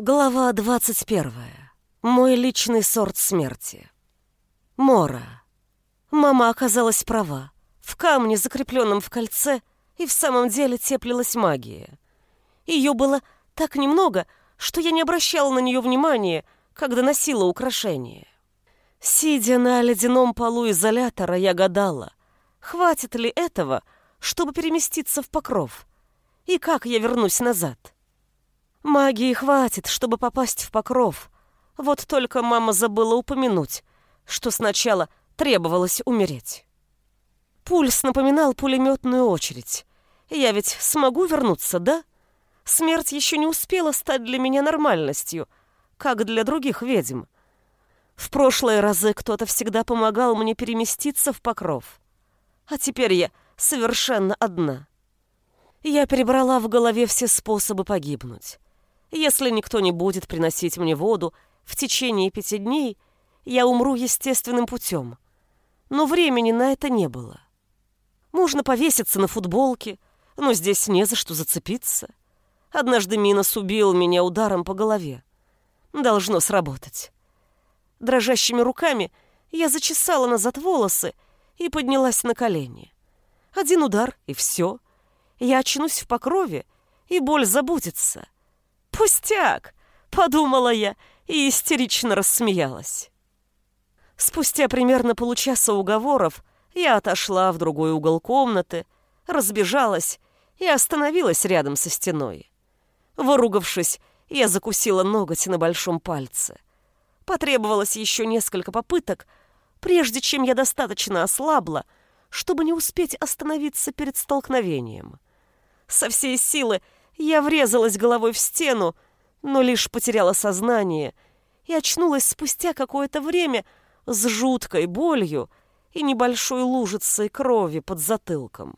Глава 21. Мой личный сорт смерти. Мора. Мама оказалась права. В камне, закрепленном в кольце, и в самом деле теплилась магия. Ее было так немного, что я не обращала на нее внимания, когда носила украшение. Сидя на ледяном полу изолятора, я гадала, хватит ли этого, чтобы переместиться в покров, и как я вернусь назад. Магии хватит, чтобы попасть в покров. Вот только мама забыла упомянуть, что сначала требовалось умереть. Пульс напоминал пулеметную очередь. Я ведь смогу вернуться, да? Смерть еще не успела стать для меня нормальностью, как для других ведьм. В прошлые разы кто-то всегда помогал мне переместиться в покров. А теперь я совершенно одна. Я перебрала в голове все способы погибнуть. Если никто не будет приносить мне воду в течение пяти дней, я умру естественным путем. Но времени на это не было. Можно повеситься на футболке, но здесь не за что зацепиться. Однажды Минос убил меня ударом по голове. Должно сработать. Дрожащими руками я зачесала назад волосы и поднялась на колени. Один удар, и все. Я очнусь в покрове, и боль забудется. «Пустяк!» — подумала я и истерично рассмеялась. Спустя примерно получаса уговоров я отошла в другой угол комнаты, разбежалась и остановилась рядом со стеной. Выругавшись, я закусила ноготь на большом пальце. Потребовалось еще несколько попыток, прежде чем я достаточно ослабла, чтобы не успеть остановиться перед столкновением. Со всей силы я врезалась головой в стену, но лишь потеряла сознание и очнулась спустя какое-то время с жуткой болью и небольшой лужицей крови под затылком.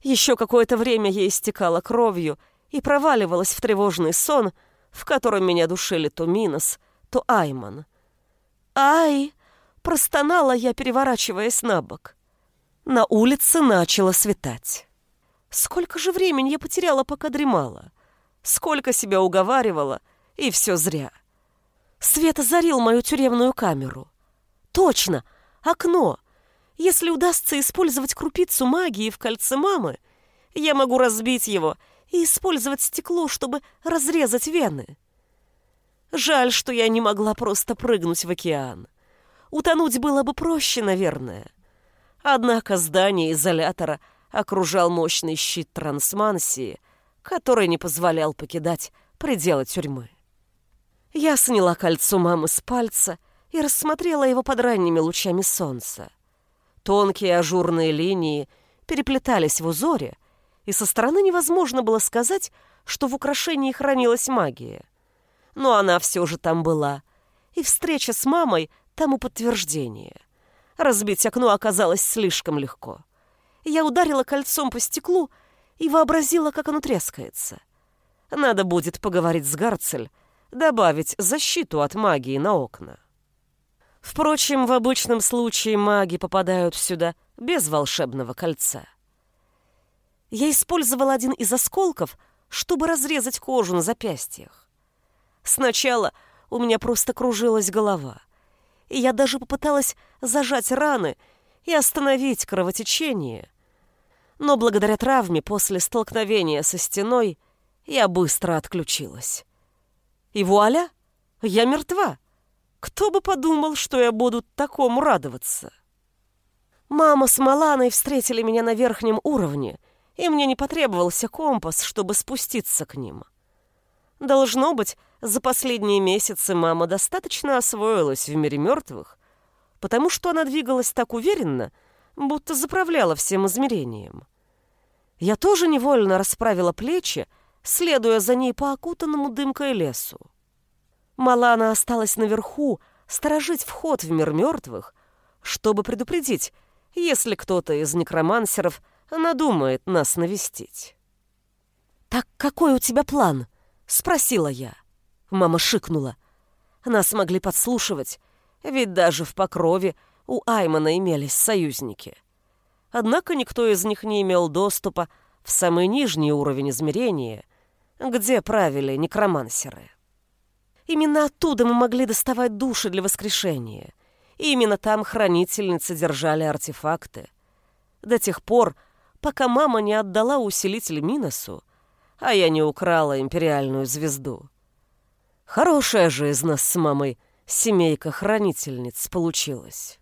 Еще какое-то время я истекала кровью и проваливалась в тревожный сон, в котором меня душили то Минос, то Айман. «Ай!» — простонала я, переворачиваясь на бок. На улице начало светать. Сколько же времени я потеряла, пока дремала? Сколько себя уговаривала, и все зря. Свет озарил мою тюремную камеру. Точно, окно. Если удастся использовать крупицу магии в кольце мамы, я могу разбить его и использовать стекло, чтобы разрезать вены. Жаль, что я не могла просто прыгнуть в океан. Утонуть было бы проще, наверное. Однако здание изолятора — окружал мощный щит трансмансии, который не позволял покидать пределы тюрьмы. Я сняла кольцо мамы с пальца и рассмотрела его под ранними лучами солнца. Тонкие ажурные линии переплетались в узоре, и со стороны невозможно было сказать, что в украшении хранилась магия. Но она все же там была, и встреча с мамой тому подтверждение. Разбить окно оказалось слишком легко. Я ударила кольцом по стеклу и вообразила, как оно трескается. Надо будет поговорить с Гарцель, добавить защиту от магии на окна. Впрочем, в обычном случае маги попадают сюда без волшебного кольца. Я использовал один из осколков, чтобы разрезать кожу на запястьях. Сначала у меня просто кружилась голова, и я даже попыталась зажать раны и остановить кровотечение, но благодаря травме после столкновения со стеной я быстро отключилась. И вуаля, я мертва. Кто бы подумал, что я буду такому радоваться? Мама с Маланой встретили меня на верхнем уровне, и мне не потребовался компас, чтобы спуститься к ним. Должно быть, за последние месяцы мама достаточно освоилась в мире мертвых, потому что она двигалась так уверенно, будто заправляла всем измерением. Я тоже невольно расправила плечи, следуя за ней по окутанному дымкой лесу. Малана осталась наверху, сторожить вход в мир мертвых, чтобы предупредить, если кто-то из некромансеров надумает нас навестить. «Так какой у тебя план?» — спросила я. Мама шикнула. Нас могли подслушивать, ведь даже в Покрове у Аймана имелись союзники. Однако никто из них не имел доступа в самый нижний уровень измерения, где правили некромансеры. Именно оттуда мы могли доставать души для воскрешения. И именно там хранительницы держали артефакты. До тех пор, пока мама не отдала усилитель Миносу, а я не украла империальную звезду. Хорошая же из нас с мамой семейка хранительниц получилась.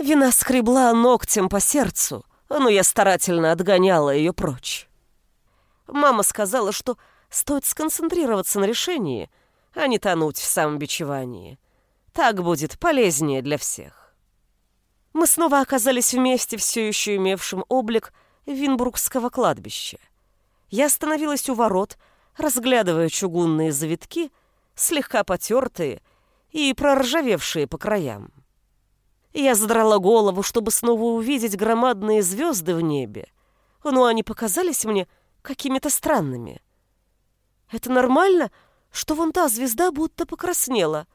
Вина скребла ногтем по сердцу, но я старательно отгоняла ее прочь. Мама сказала, что стоит сконцентрироваться на решении, а не тонуть в самобичевании. Так будет полезнее для всех. Мы снова оказались вместе, все еще имевшим облик Винбургского кладбища. Я остановилась у ворот, разглядывая чугунные завитки, слегка потертые и проржавевшие по краям. Я задрала голову, чтобы снова увидеть громадные звезды в небе, но они показались мне какими-то странными. Это нормально, что вон та звезда будто покраснела.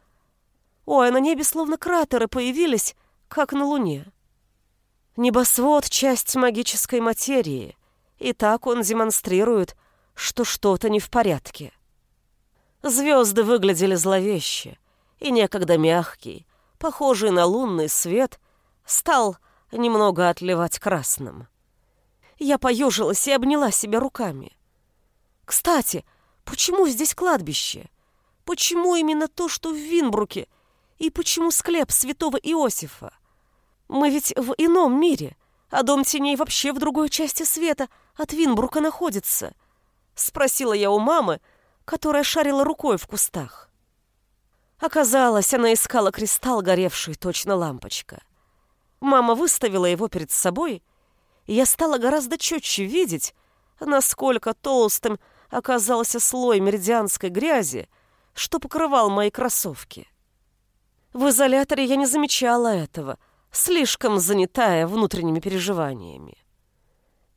Ой, на небе словно кратеры появились, как на Луне. Небосвод — часть магической материи, и так он демонстрирует, что что-то не в порядке. Звезды выглядели зловеще, и некогда мягкий, похожий на лунный свет, стал немного отливать красным. Я поежилась и обняла себя руками. Кстати, почему здесь кладбище? Почему именно то, что в Винбруке? И почему склеп святого Иосифа? Мы ведь в ином мире, а дом теней вообще в другой части света от Винбрука находится. Спросила я у мамы, которая шарила рукой в кустах. Оказалось, она искала кристалл, горевший точно лампочка. Мама выставила его перед собой, и я стала гораздо четче видеть, насколько толстым оказался слой меридианской грязи, что покрывал мои кроссовки. В изоляторе я не замечала этого, слишком занятая внутренними переживаниями.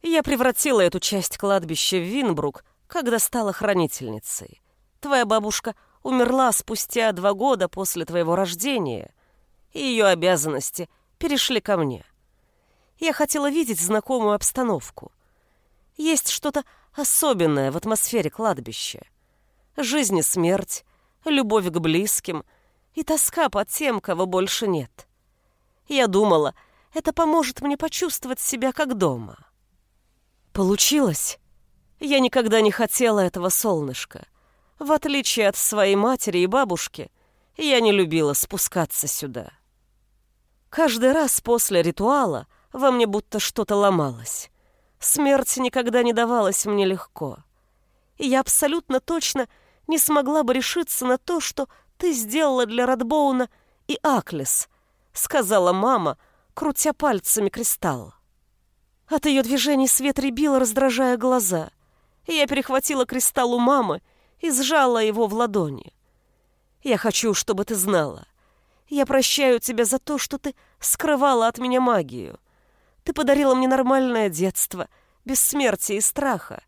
Я превратила эту часть кладбища в Винбрук, когда стала хранительницей. Твоя бабушка умерла спустя два года после твоего рождения, и ее обязанности перешли ко мне. Я хотела видеть знакомую обстановку. Есть что-то особенное в атмосфере кладбища. Жизнь и смерть, любовь к близким и тоска по тем, кого больше нет. Я думала, это поможет мне почувствовать себя как дома. Получилось. Я никогда не хотела этого солнышка. В отличие от своей матери и бабушки, я не любила спускаться сюда. Каждый раз после ритуала во мне будто что-то ломалось. Смерть никогда не давалась мне легко. И я абсолютно точно не смогла бы решиться на то, что ты сделала для Радбоуна и Аклес, сказала мама, крутя пальцами кристалл. От ее движений свет рябил, раздражая глаза. Я перехватила кристалл у мамы и сжала его в ладони. Я хочу, чтобы ты знала. Я прощаю тебя за то, что ты скрывала от меня магию. Ты подарила мне нормальное детство, без смерти и страха.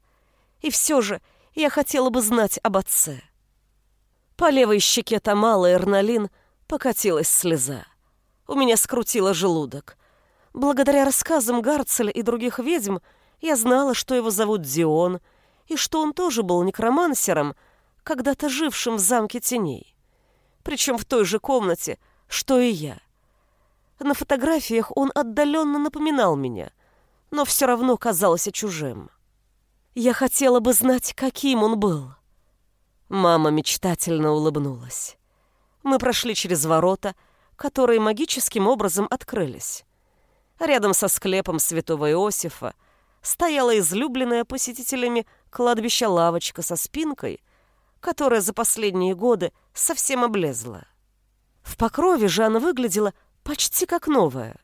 И все же я хотела бы знать об отце. По левой щеке Тамала Эрналин покатилась слеза. У меня скрутило желудок. Благодаря рассказам Гарцеля и других ведьм я знала, что его зовут Дион, и что он тоже был некромансером, когда-то жившим в замке теней. Причем в той же комнате, что и я. На фотографиях он отдаленно напоминал меня, но все равно казался чужим. Я хотела бы знать, каким он был. Мама мечтательно улыбнулась. Мы прошли через ворота, которые магическим образом открылись. Рядом со склепом святого Иосифа стояла излюбленная посетителями кладбища лавочка со спинкой, которая за последние годы совсем облезла. В покрове же она выглядела почти как новая.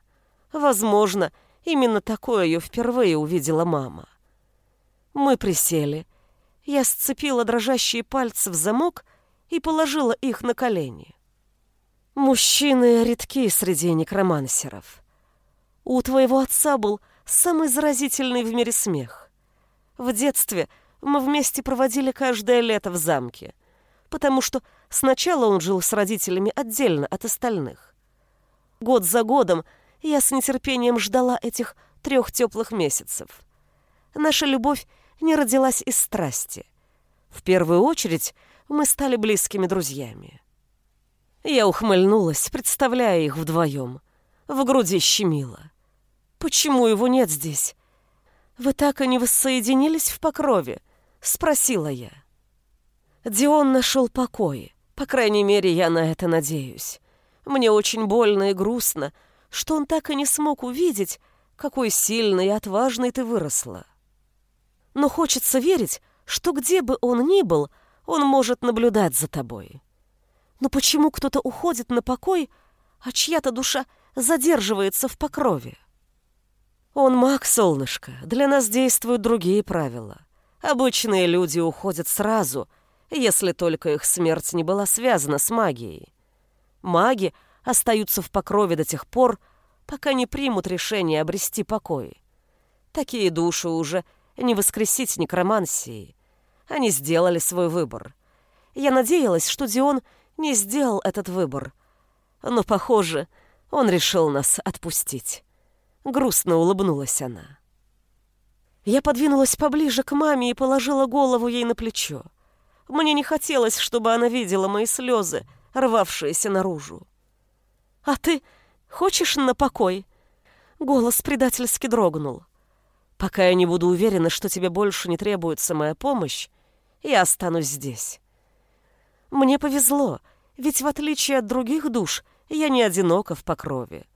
Возможно, именно такое ее впервые увидела мама. Мы присели. Я сцепила дрожащие пальцы в замок и положила их на колени. Мужчины редки среди некромансеров. У твоего отца был самый заразительный в мире смех. В детстве мы вместе проводили каждое лето в замке, потому что сначала он жил с родителями отдельно от остальных. Год за годом я с нетерпением ждала этих трех теплых месяцев. Наша любовь не родилась из страсти. В первую очередь мы стали близкими друзьями. Я ухмыльнулась, представляя их вдвоем. В груди щемило. «Почему его нет здесь? Вы так и не воссоединились в покрове?» — спросила я. Дион нашел покой. По крайней мере, я на это надеюсь. Мне очень больно и грустно, что он так и не смог увидеть, какой сильной и отважной ты выросла. Но хочется верить, что где бы он ни был, он может наблюдать за тобой. Но почему кто-то уходит на покой, а чья-то душа задерживается в покрове? Он маг, солнышко, для нас действуют другие правила. Обычные люди уходят сразу, если только их смерть не была связана с магией. Маги остаются в покрове до тех пор, пока не примут решение обрести покой. Такие души уже не воскресить некромансией. Они сделали свой выбор. Я надеялась, что Дион не сделал этот выбор. Но, похоже, он решил нас отпустить. Грустно улыбнулась она. Я подвинулась поближе к маме и положила голову ей на плечо. Мне не хотелось, чтобы она видела мои слезы, рвавшиеся наружу. «А ты хочешь на покой?» Голос предательски дрогнул. «Пока я не буду уверена, что тебе больше не требуется моя помощь, я останусь здесь». Мне повезло, ведь в отличие от других душ, я не одинока в покрове.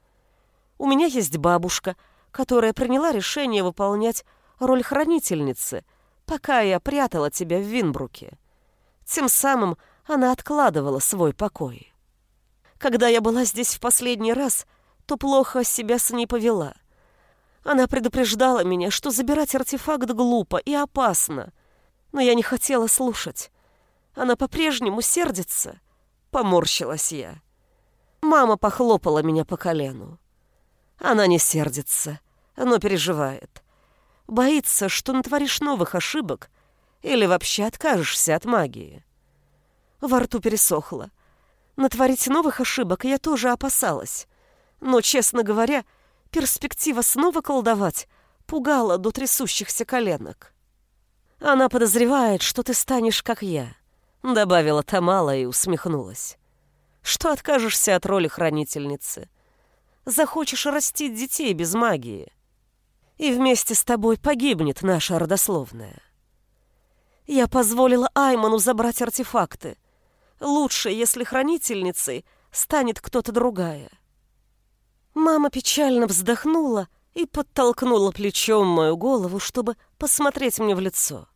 У меня есть бабушка, которая приняла решение выполнять роль хранительницы, пока я прятала тебя в Винбруке. Тем самым она откладывала свой покой. Когда я была здесь в последний раз, то плохо себя с ней повела. Она предупреждала меня, что забирать артефакт глупо и опасно, но я не хотела слушать. Она по-прежнему сердится. Поморщилась я. Мама похлопала меня по колену. Она не сердится, но переживает. Боится, что натворишь новых ошибок или вообще откажешься от магии. Во рту пересохло. Натворить новых ошибок я тоже опасалась. Но, честно говоря, перспектива снова колдовать пугала до трясущихся коленок. Она подозревает, что ты станешь как я. Добавила Тамала и усмехнулась. Что откажешься от роли хранительницы? Захочешь растить детей без магии. И вместе с тобой погибнет наша родословная. Я позволила Айману забрать артефакты. Лучше, если хранительницей станет кто-то другая. Мама печально вздохнула и подтолкнула плечом мою голову, чтобы посмотреть мне в лицо.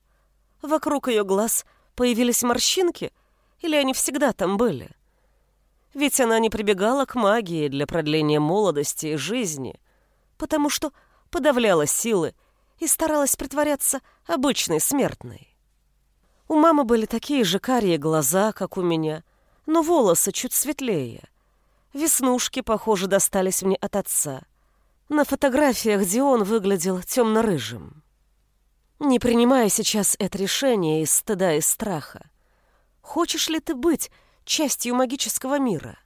Вокруг ее глаз Появились морщинки? Или они всегда там были? Ведь она не прибегала к магии для продления молодости и жизни, потому что подавляла силы и старалась притворяться обычной смертной. У мамы были такие же карие глаза, как у меня, но волосы чуть светлее. Веснушки, похоже, достались мне от отца. На фотографиях Дион выглядел темно-рыжим. Не принимая сейчас это решение из стыда и страха. Хочешь ли ты быть частью магического мира?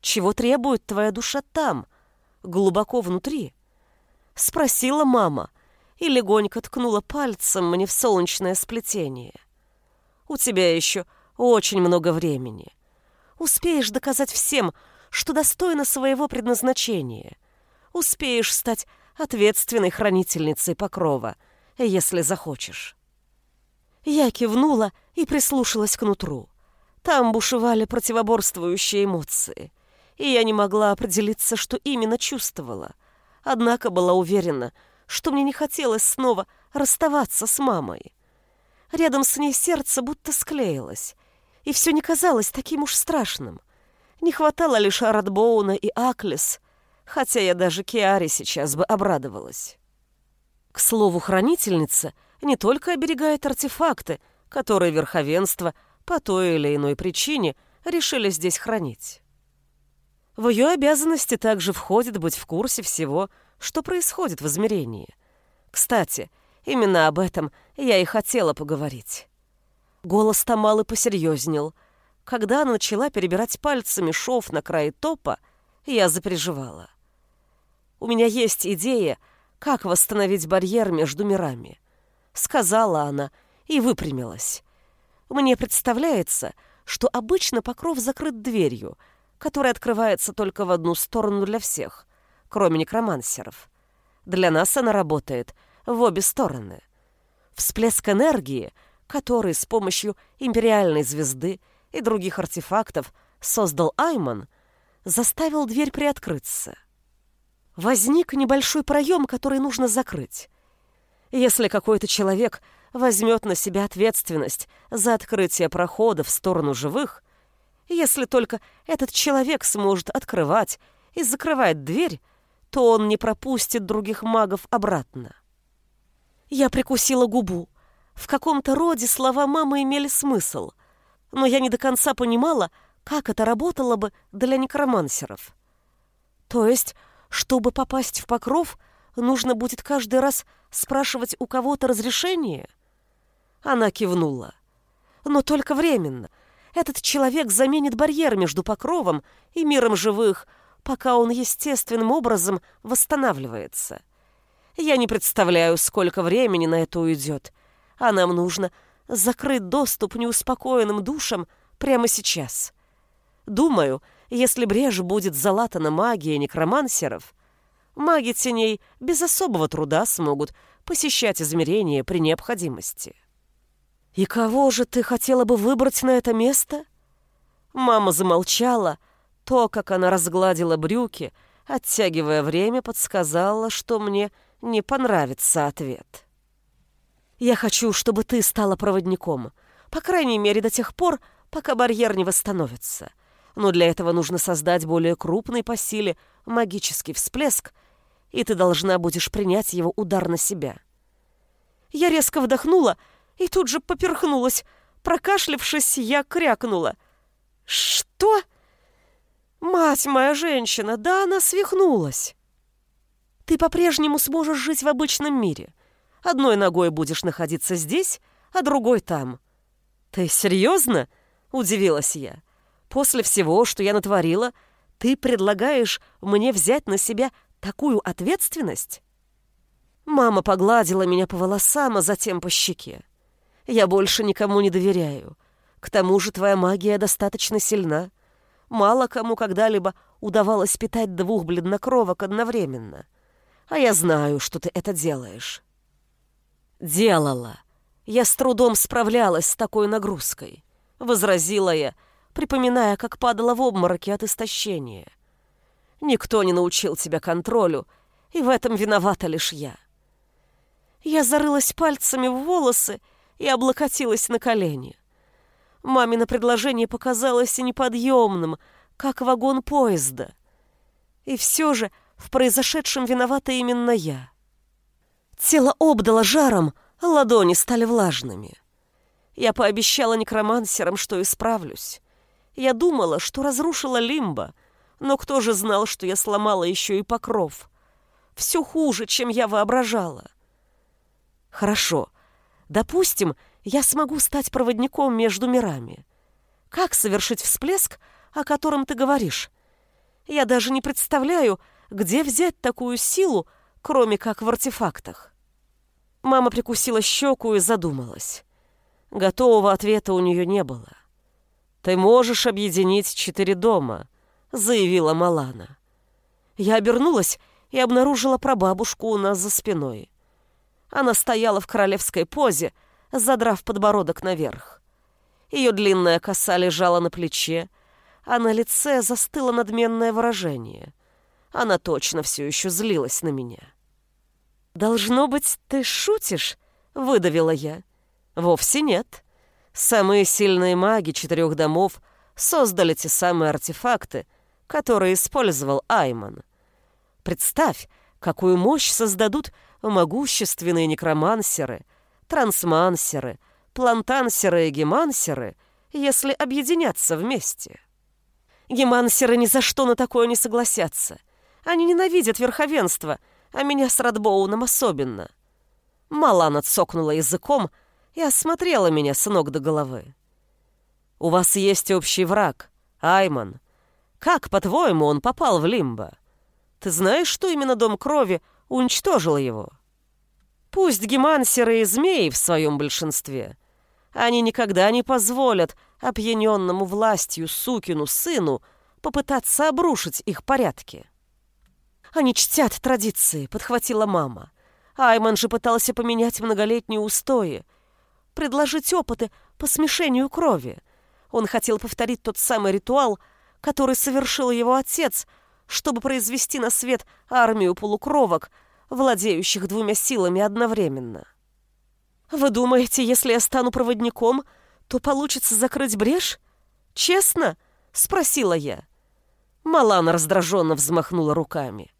Чего требует твоя душа там, глубоко внутри? Спросила мама и легонько ткнула пальцем мне в солнечное сплетение. У тебя еще очень много времени. Успеешь доказать всем, что достойна своего предназначения. Успеешь стать ответственной хранительницей покрова — если захочешь». Я кивнула и прислушалась к нутру. Там бушевали противоборствующие эмоции, и я не могла определиться, что именно чувствовала. Однако была уверена, что мне не хотелось снова расставаться с мамой. Рядом с ней сердце будто склеилось, и все не казалось таким уж страшным. Не хватало лишь Аратбоуна и Аклес, хотя я даже Киаре сейчас бы обрадовалась. К слову, хранительница не только оберегает артефакты, которые верховенство по той или иной причине решили здесь хранить. В ее обязанности также входит быть в курсе всего, что происходит в измерении. Кстати, именно об этом я и хотела поговорить. Голос Тамалы посерьезнел. Когда она начала перебирать пальцами шов на крае топа, я запереживала. У меня есть идея, как восстановить барьер между мирами. Сказала она и выпрямилась. Мне представляется, что обычно покров закрыт дверью, которая открывается только в одну сторону для всех, кроме некромансеров. Для нас она работает в обе стороны. Всплеск энергии, который с помощью империальной звезды и других артефактов создал Айман, заставил дверь приоткрыться. Возник небольшой проем, который нужно закрыть. Если какой-то человек возьмет на себя ответственность за открытие прохода в сторону живых, если только этот человек сможет открывать и закрывать дверь, то он не пропустит других магов обратно. Я прикусила губу. В каком-то роде слова мамы имели смысл, но я не до конца понимала, как это работало бы для некромансеров. То есть, чтобы попасть в покров, нужно будет каждый раз спрашивать у кого-то разрешение? Она кивнула. Но только временно. Этот человек заменит барьер между покровом и миром живых, пока он естественным образом восстанавливается. Я не представляю, сколько времени на это уйдет, а нам нужно закрыть доступ неуспокоенным душам прямо сейчас. Думаю, если брешь будет залатана магией некромансеров, маги теней без особого труда смогут посещать измерения при необходимости. «И кого же ты хотела бы выбрать на это место?» Мама замолчала, то, как она разгладила брюки, оттягивая время, подсказала, что мне не понравится ответ. «Я хочу, чтобы ты стала проводником, по крайней мере до тех пор, пока барьер не восстановится. Но для этого нужно создать более крупный по силе магический всплеск, и ты должна будешь принять его удар на себя». Я резко вдохнула и тут же поперхнулась. Прокашлявшись, я крякнула. «Что?» «Мать моя женщина, да она свихнулась!» «Ты по-прежнему сможешь жить в обычном мире. Одной ногой будешь находиться здесь, а другой там». «Ты серьезно?» — удивилась я. «После всего, что я натворила, ты предлагаешь мне взять на себя такую ответственность?» Мама погладила меня по волосам, а затем по щеке. Я больше никому не доверяю. К тому же твоя магия достаточно сильна. Мало кому когда-либо удавалось питать двух бледнокровок одновременно. А я знаю, что ты это делаешь. Делала. Я с трудом справлялась с такой нагрузкой. Возразила я, припоминая, как падала в обмороки от истощения. Никто не научил тебя контролю, и в этом виновата лишь я. Я зарылась пальцами в волосы и облокотилась на колени. Мамино предложение показалось неподъемным, как вагон поезда. И все же в произошедшем виновата именно я. Тело обдало жаром, а ладони стали влажными. Я пообещала некромансерам, что исправлюсь. Я думала, что разрушила лимба, но кто же знал, что я сломала еще и покров? Все хуже, чем я воображала. Хорошо, Допустим, я смогу стать проводником между мирами. Как совершить всплеск, о котором ты говоришь? Я даже не представляю, где взять такую силу, кроме как в артефактах. Мама прикусила щеку и задумалась. Готового ответа у нее не было. «Ты можешь объединить четыре дома», — заявила Малана. Я обернулась и обнаружила прабабушку у нас за спиной. Она стояла в королевской позе, задрав подбородок наверх. Ее длинная коса лежала на плече, а на лице застыло надменное выражение. Она точно все еще злилась на меня. «Должно быть, ты шутишь?» — выдавила я. «Вовсе нет. Самые сильные маги четырех домов создали те самые артефакты, которые использовал Айман. Представь, какую мощь создадут могущественные некромансеры, трансмансеры, плантансеры и гемансеры, если объединятся вместе. Гемансеры ни за что на такое не согласятся. Они ненавидят верховенство, а меня с Радбоуном особенно. Малана цокнула языком и осмотрела меня с ног до головы. «У вас есть общий враг, Айман. Как, по-твоему, он попал в Лимбо? Ты знаешь, что именно Дом Крови уничтожил его. Пусть гемансеры и змеи в своем большинстве, Они никогда не позволят опьяненному властью сукину сыну попытаться обрушить их порядки. Они чтят традиции, подхватила мама. Айман же пытался поменять многолетние устои, предложить опыты по смешению крови. Он хотел повторить тот самый ритуал, который совершил его отец, чтобы произвести на свет армию полукровок, владеющих двумя силами одновременно. «Вы думаете, если я стану проводником, то получится закрыть брешь? Честно?» — спросила я. Малана раздраженно взмахнула руками.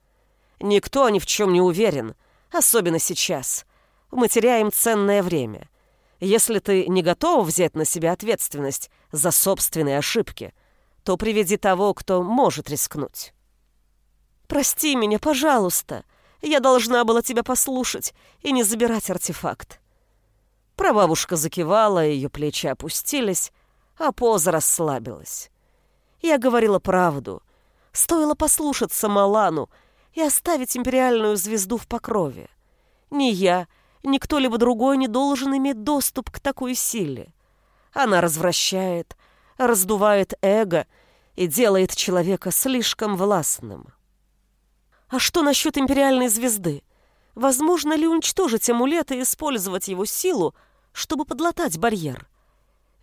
«Никто ни в чем не уверен, особенно сейчас. Мы теряем ценное время. Если ты не готова взять на себя ответственность за собственные ошибки, то приведи того, кто может рискнуть». «Прости меня, пожалуйста. Я должна была тебя послушать и не забирать артефакт». Прабабушка закивала, ее плечи опустились, а поза расслабилась. Я говорила правду. Стоило послушаться Малану и оставить империальную звезду в покрове. Ни я, ни кто-либо другой не должен иметь доступ к такой силе. Она развращает, раздувает эго и делает человека слишком властным. А что насчет империальной звезды? Возможно ли уничтожить амулет и использовать его силу, чтобы подлатать барьер?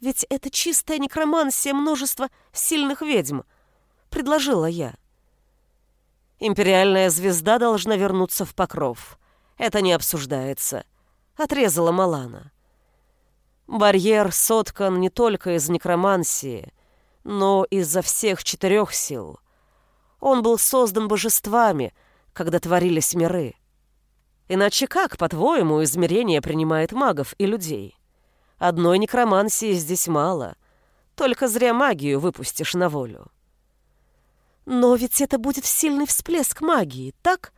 Ведь это чистая некромансия множества сильных ведьм, предложила я. Империальная звезда должна вернуться в покров. Это не обсуждается, отрезала Малана. Барьер соткан не только из некромансии, но из-за всех четырех сил — он был создан божествами, когда творились миры. Иначе как, по-твоему, измерение принимает магов и людей? Одной некромансии здесь мало. Только зря магию выпустишь на волю. Но ведь это будет сильный всплеск магии, так?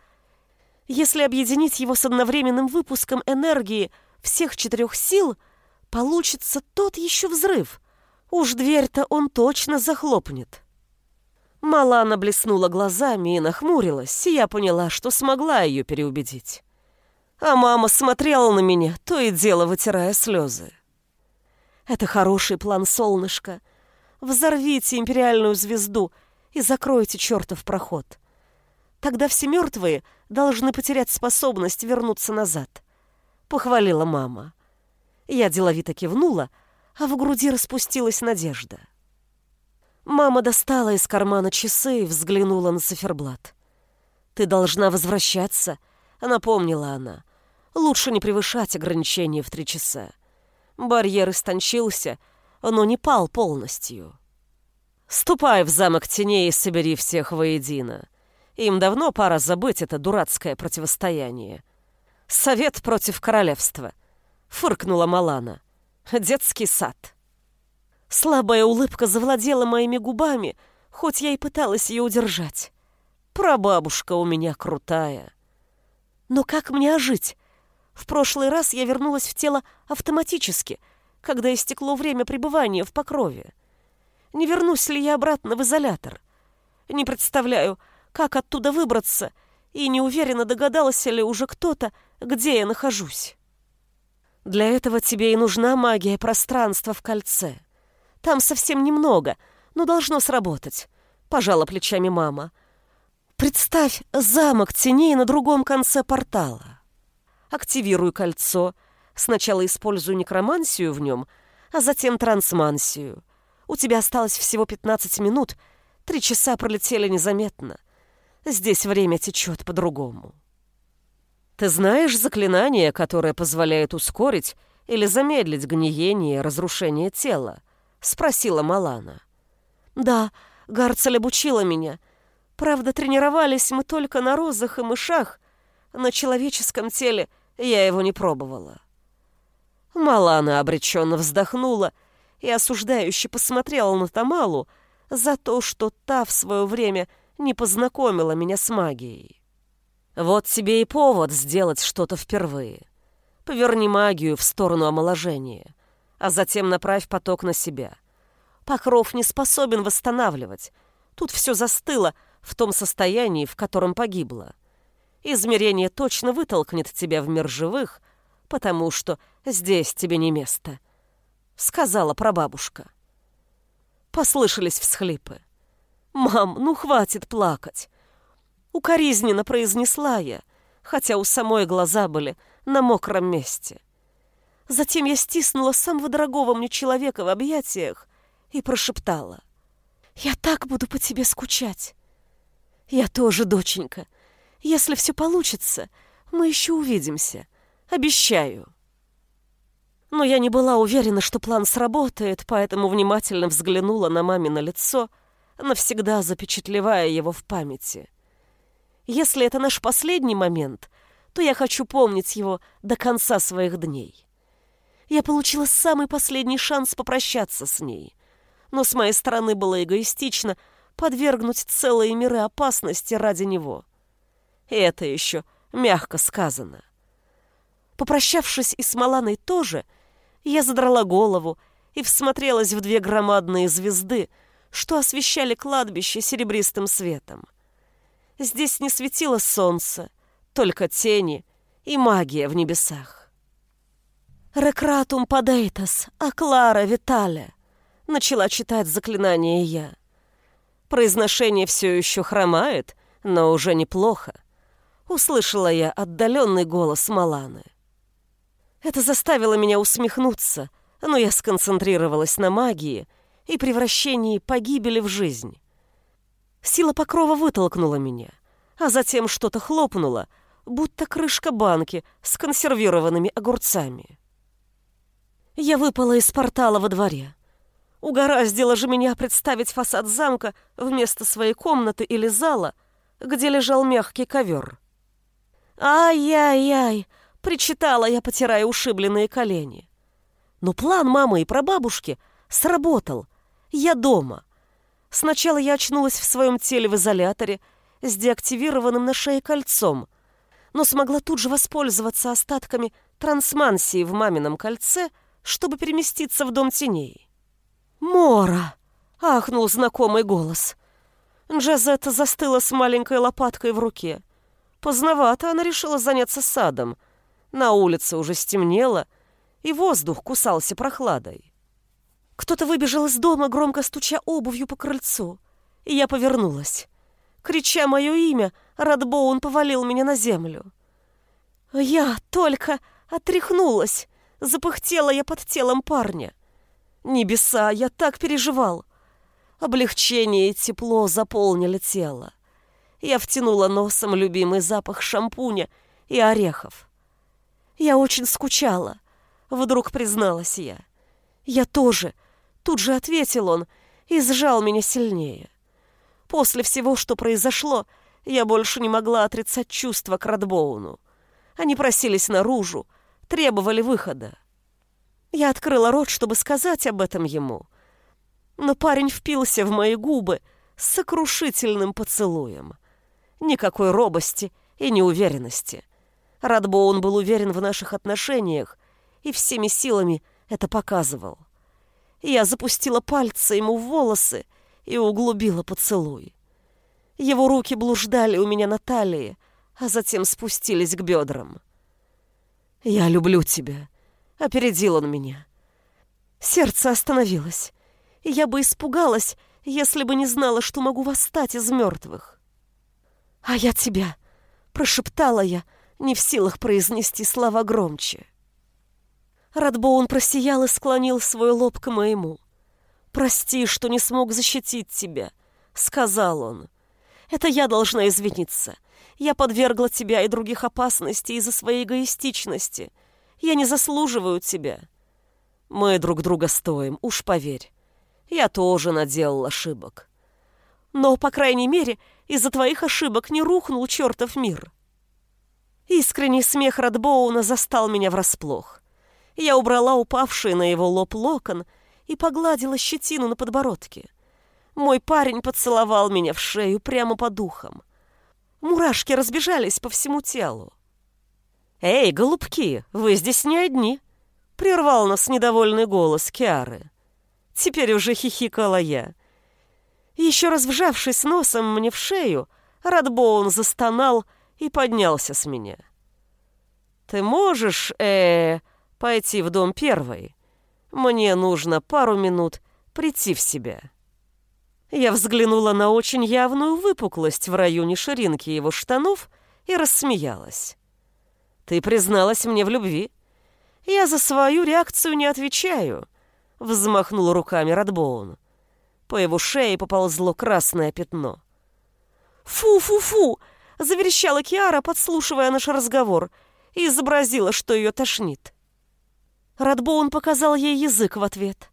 Если объединить его с одновременным выпуском энергии всех четырех сил, получится тот еще взрыв. Уж дверь-то он точно захлопнет. Малана блеснула глазами и нахмурилась, и я поняла, что смогла ее переубедить. А мама смотрела на меня, то и дело вытирая слезы. «Это хороший план, солнышко. Взорвите империальную звезду и закройте чертов проход. Тогда все мертвые должны потерять способность вернуться назад», — похвалила мама. Я деловито кивнула, а в груди распустилась надежда. Мама достала из кармана часы и взглянула на циферблат. «Ты должна возвращаться», — напомнила она. «Лучше не превышать ограничения в три часа. Барьер истончился, но не пал полностью». «Ступай в замок теней и собери всех воедино. Им давно пора забыть это дурацкое противостояние. Совет против королевства», — фыркнула Малана. «Детский сад». Слабая улыбка завладела моими губами, хоть я и пыталась ее удержать. Прабабушка у меня крутая. Но как мне ожить? В прошлый раз я вернулась в тело автоматически, когда истекло время пребывания в покрове. Не вернусь ли я обратно в изолятор? Не представляю, как оттуда выбраться, и не уверена, догадался ли уже кто-то, где я нахожусь. Для этого тебе и нужна магия пространства в кольце. Там совсем немного, но должно сработать», — пожала плечами мама. «Представь замок теней на другом конце портала. Активируй кольцо. Сначала используй некромансию в нем, а затем трансмансию. У тебя осталось всего 15 минут, три часа пролетели незаметно. Здесь время течет по-другому». «Ты знаешь заклинание, которое позволяет ускорить или замедлить гниение и разрушение тела?» — спросила Малана. «Да, Гарцель обучила меня. Правда, тренировались мы только на розах и мышах. На человеческом теле я его не пробовала». Малана обреченно вздохнула и осуждающе посмотрела на Тамалу за то, что та в свое время не познакомила меня с магией. Вот тебе и повод сделать что-то впервые. Поверни магию в сторону омоложения а затем направь поток на себя. Покров не способен восстанавливать. Тут все застыло в том состоянии, в котором погибло. Измерение точно вытолкнет тебя в мир живых, потому что здесь тебе не место. сказала прабабушка. Послышались всхлипы. «Мам, ну хватит плакать!» Укоризненно произнесла я, хотя у самой глаза были на мокром месте. Затем я стиснула самого дорогого мне человека в объятиях и прошептала. «Я так буду по тебе скучать!» «Я тоже, доченька. Если все получится, мы еще увидимся. Обещаю!» Но я не была уверена, что план сработает, поэтому внимательно взглянула на мамино лицо, навсегда запечатлевая его в памяти. Если это наш последний момент, то я хочу помнить его до конца своих дней. Я получила самый последний шанс попрощаться с ней. Но с моей стороны было эгоистично подвергнуть целые миры опасности ради него. И это еще мягко сказано. Попрощавшись и с Маланой тоже, я задрала голову и всмотрелась в две громадные звезды, что освещали кладбище серебристым светом. Здесь не светило солнце, только тени и магия в небесах. «Рекратум падейтас, аклара виталя», — начала читать заклинание я. Произношение все еще хромает, но уже неплохо. Услышала я отдаленный голос Маланы. Это заставило меня усмехнуться, но я сконцентрировалась на магии и превращении погибели в жизнь. Сила покрова вытолкнула меня, а затем что-то хлопнуло, будто крышка банки с консервированными огурцами. Я выпала из портала во дворе. Угораздило же меня представить фасад замка вместо своей комнаты или зала, где лежал мягкий ковер. «Ай-яй-яй!» — причитала я, потирая ушибленные колени. Но план мамы и прабабушки сработал. Я дома. Сначала я очнулась в своем теле в изоляторе с деактивированным на шее кольцом, но смогла тут же воспользоваться остатками трансмансии в мамином кольце, чтобы переместиться в дом теней. «Мора!» — ахнул знакомый голос. Джазетта застыла с маленькой лопаткой в руке. Поздновато она решила заняться садом. На улице уже стемнело, и воздух кусался прохладой. Кто-то выбежал из дома, громко стуча обувью по крыльцу, и я повернулась. Крича мое имя, Радбоун повалил меня на землю. Я только отряхнулась, запыхтела я под телом парня. Небеса, я так переживал. Облегчение и тепло заполнили тело. Я втянула носом любимый запах шампуня и орехов. Я очень скучала, вдруг призналась я. Я тоже, тут же ответил он и сжал меня сильнее. После всего, что произошло, я больше не могла отрицать чувства к Радбоуну. Они просились наружу, требовали выхода. Я открыла рот, чтобы сказать об этом ему, но парень впился в мои губы с сокрушительным поцелуем. Никакой робости и неуверенности. Радбоун был уверен в наших отношениях и всеми силами это показывал. Я запустила пальцы ему в волосы и углубила поцелуй. Его руки блуждали у меня на талии, а затем спустились к бедрам. «Я люблю тебя», — опередил он меня. Сердце остановилось, и я бы испугалась, если бы не знала, что могу восстать из мертвых. «А я тебя!» — прошептала я, не в силах произнести слова громче. Радбоун просиял и склонил свой лоб к моему. «Прости, что не смог защитить тебя», — сказал он. «Это я должна извиниться. Я подвергла тебя и других опасностей из-за своей эгоистичности. Я не заслуживаю тебя». «Мы друг друга стоим, уж поверь. Я тоже наделал ошибок. Но, по крайней мере, из-за твоих ошибок не рухнул чертов мир. Искренний смех Радбоуна застал меня врасплох. Я убрала упавший на его лоб локон и погладила щетину на подбородке. Мой парень поцеловал меня в шею прямо по духам. Мурашки разбежались по всему телу. «Эй, голубки, вы здесь не одни!» — прервал нас недовольный голос Киары. Теперь уже хихикала я. Еще раз вжавшись носом мне в шею, Радбоун застонал и поднялся с меня. «Ты можешь, э, пойти в дом первой? Мне нужно пару минут прийти в себя. Я взглянула на очень явную выпуклость в районе ширинки его штанов и рассмеялась. «Ты призналась мне в любви. Я за свою реакцию не отвечаю», — взмахнул руками Радбоун. По его шее поползло красное пятно. «Фу-фу-фу!» — заверещала Киара, подслушивая наш разговор, и изобразила, что ее тошнит. Радбоун показал ей язык в ответ.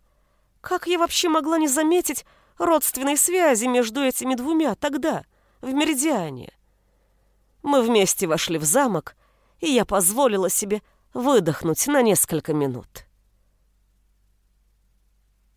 Как я вообще могла не заметить родственной связи между этими двумя тогда, в Меридиане? Мы вместе вошли в замок, и я позволила себе выдохнуть на несколько минут.